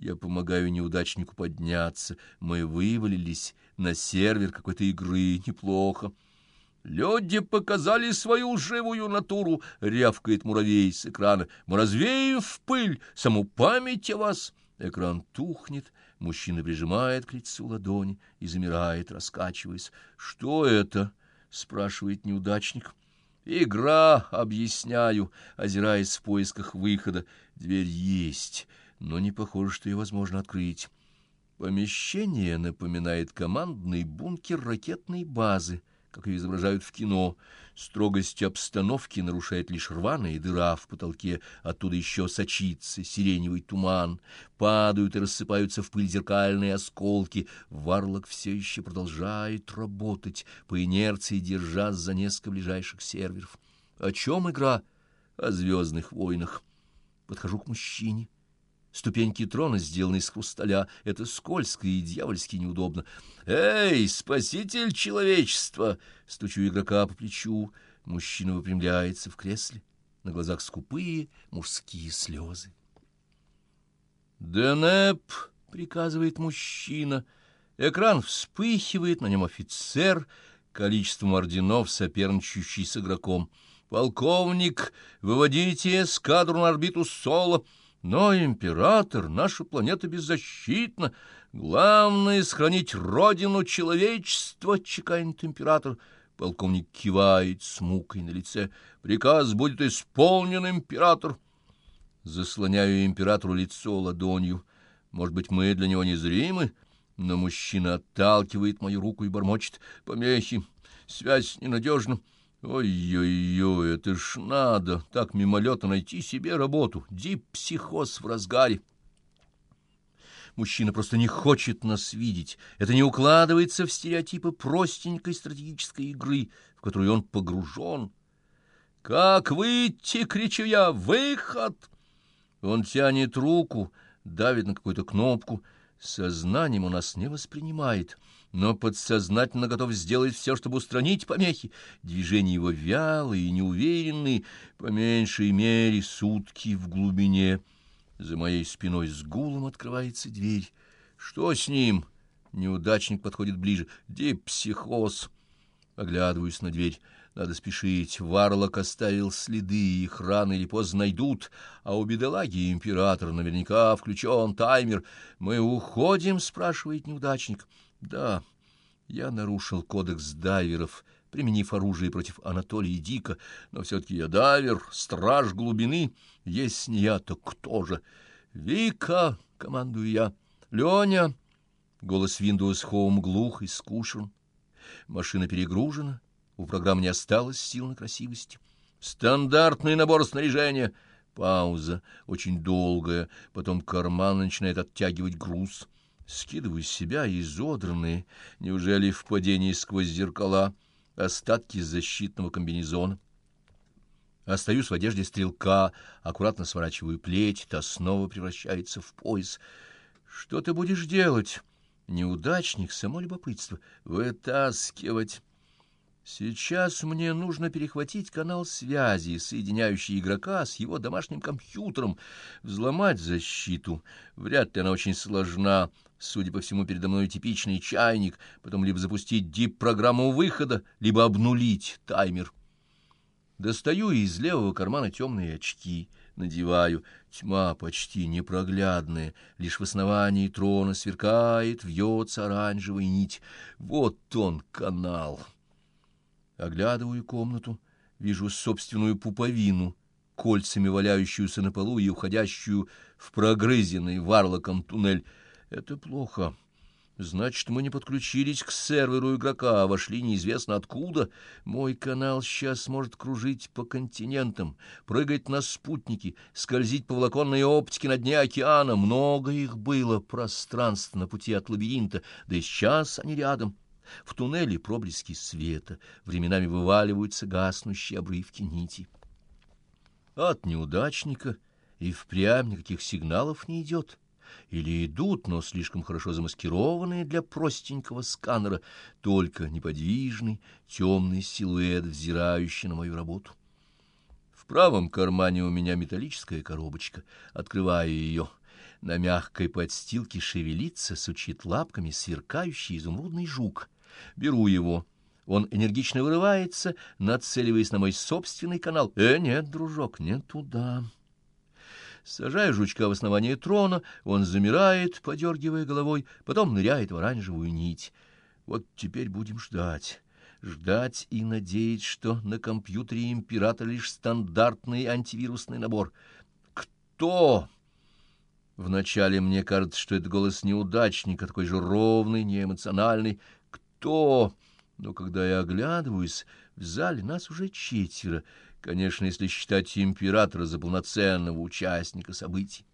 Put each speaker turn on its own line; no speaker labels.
Я помогаю неудачнику подняться. Мы вывалились на сервер какой-то игры. Неплохо. «Люди показали свою живую натуру!» — рявкает муравей с экрана. «Мы развеем в пыль саму память о вас!» Экран тухнет, мужчина прижимает к лицу ладони и замирает, раскачиваясь. «Что это?» — спрашивает неудачник. «Игра, объясняю», озираясь в поисках выхода. Дверь есть, но не похоже, что ее возможно открыть. Помещение напоминает командный бункер ракетной базы как ее изображают в кино. Строгость обстановки нарушает лишь рваная дыра в потолке, оттуда еще сочится сиреневый туман, падают и рассыпаются в пыль зеркальные осколки. Варлок все еще продолжает работать, по инерции держась за несколько ближайших серверов. О чем игра? О звездных войнах. Подхожу к мужчине. Ступеньки трона сделаны из хрусталя. Это скользко и дьявольски неудобно. «Эй, спаситель человечества!» Стучу игрока по плечу. Мужчина выпрямляется в кресле. На глазах скупые мужские слезы. «Денеп!» — приказывает мужчина. Экран вспыхивает, на нем офицер, количеством орденов, соперничающий с игроком. «Полковник, выводите эскадру на орбиту Соло!» Но, император, наша планета беззащитна. Главное — сохранить родину человечества, — чеканит император. Полковник кивает с мукой на лице. Приказ будет исполнен, император. Заслоняю императору лицо ладонью. Может быть, мы для него незримы? Но мужчина отталкивает мою руку и бормочет. Помехи, связь ненадежна. Ой-ой-ой, это ж надо так мимолетно найти себе работу. Дип-психоз в разгаре. Мужчина просто не хочет нас видеть. Это не укладывается в стереотипы простенькой стратегической игры, в которую он погружен. «Как выйти?» — кричу я. «Выход!» Он тянет руку, давит на какую-то кнопку. Сознанием у нас не воспринимает — но подсознательно готов сделать все, чтобы устранить помехи. Движения его вялые и неуверенные, по меньшей мере сутки в глубине. За моей спиной с гулом открывается дверь. Что с ним? Неудачник подходит ближе. Депсихоз. Оглядываюсь на дверь. Надо спешить. Варлок оставил следы, их рано или поздно найдут, а у бедолаги император наверняка включен таймер. «Мы уходим?» — спрашивает неудачник. Да, я нарушил кодекс дайверов, применив оружие против Анатолия Дика, но все-таки я дайвер, страж глубины. Есть не я, то кто же? Вика, командую я. Леня. Голос Windows Home глух и скушен. Машина перегружена, у программы не осталось сил на красивость. Стандартный набор снаряжения. Пауза, очень долгая, потом карман начинает оттягивать груз — Скидываю с себя изодранные, неужели в падении сквозь зеркала, остатки защитного комбинезона. Остаюсь в одежде стрелка, аккуратно сворачиваю плеть, та снова превращается в пояс. Что ты будешь делать? Неудачник, само любопытство. Вытаскивать. Сейчас мне нужно перехватить канал связи, соединяющий игрока с его домашним компьютером, взломать защиту. Вряд ли она очень сложна. Судя по всему, передо мной типичный чайник, потом либо запустить дип-программу выхода, либо обнулить таймер. Достаю из левого кармана темные очки, надеваю. Тьма почти непроглядная, лишь в основании трона сверкает, вьется оранжевая нить. Вот он, канал. Оглядываю комнату, вижу собственную пуповину, кольцами валяющуюся на полу и уходящую в прогрызенный варлоком туннель. Это плохо. Значит, мы не подключились к серверу игрока, а вошли неизвестно откуда. Мой канал сейчас может кружить по континентам, прыгать на спутники, скользить по волоконной оптике на дне океана. Много их было пространств на пути от лабиринта, да и сейчас они рядом. В туннеле проблески света, временами вываливаются гаснущие обрывки нити. От неудачника и впрямь никаких сигналов не идет. Или идут, но слишком хорошо замаскированные для простенького сканера, только неподвижный темный силуэт, взирающий на мою работу. В правом кармане у меня металлическая коробочка. Открываю ее. На мягкой подстилке шевелится, сучит лапками сверкающий изумрудный жук. Беру его. Он энергично вырывается, нацеливаясь на мой собственный канал. Э, нет, дружок, не туда. Сажаю жучка в основание трона, он замирает, подергивая головой, потом ныряет в оранжевую нить. Вот теперь будем ждать. Ждать и надеяться, что на компьютере императора лишь стандартный антивирусный набор. Кто? Вначале мне кажется, что это голос неудачника, такой же ровный, неэмоциональный. Кто? Но когда я оглядываюсь, в зале нас уже четверо, конечно, если считать императора за полноценного участника событий.